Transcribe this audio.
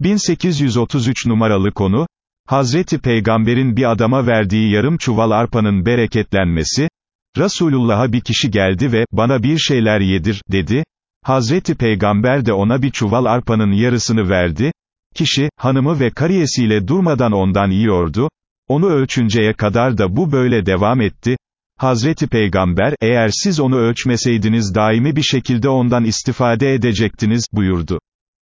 1833 numaralı konu, Hazreti Peygamber'in bir adama verdiği yarım çuval arpanın bereketlenmesi, Resulullah'a bir kişi geldi ve, bana bir şeyler yedir, dedi, Hazreti Peygamber de ona bir çuval arpanın yarısını verdi, kişi, hanımı ve kariyesiyle durmadan ondan yiyordu, onu ölçünceye kadar da bu böyle devam etti, Hazreti Peygamber, eğer siz onu ölçmeseydiniz daimi bir şekilde ondan istifade edecektiniz, buyurdu.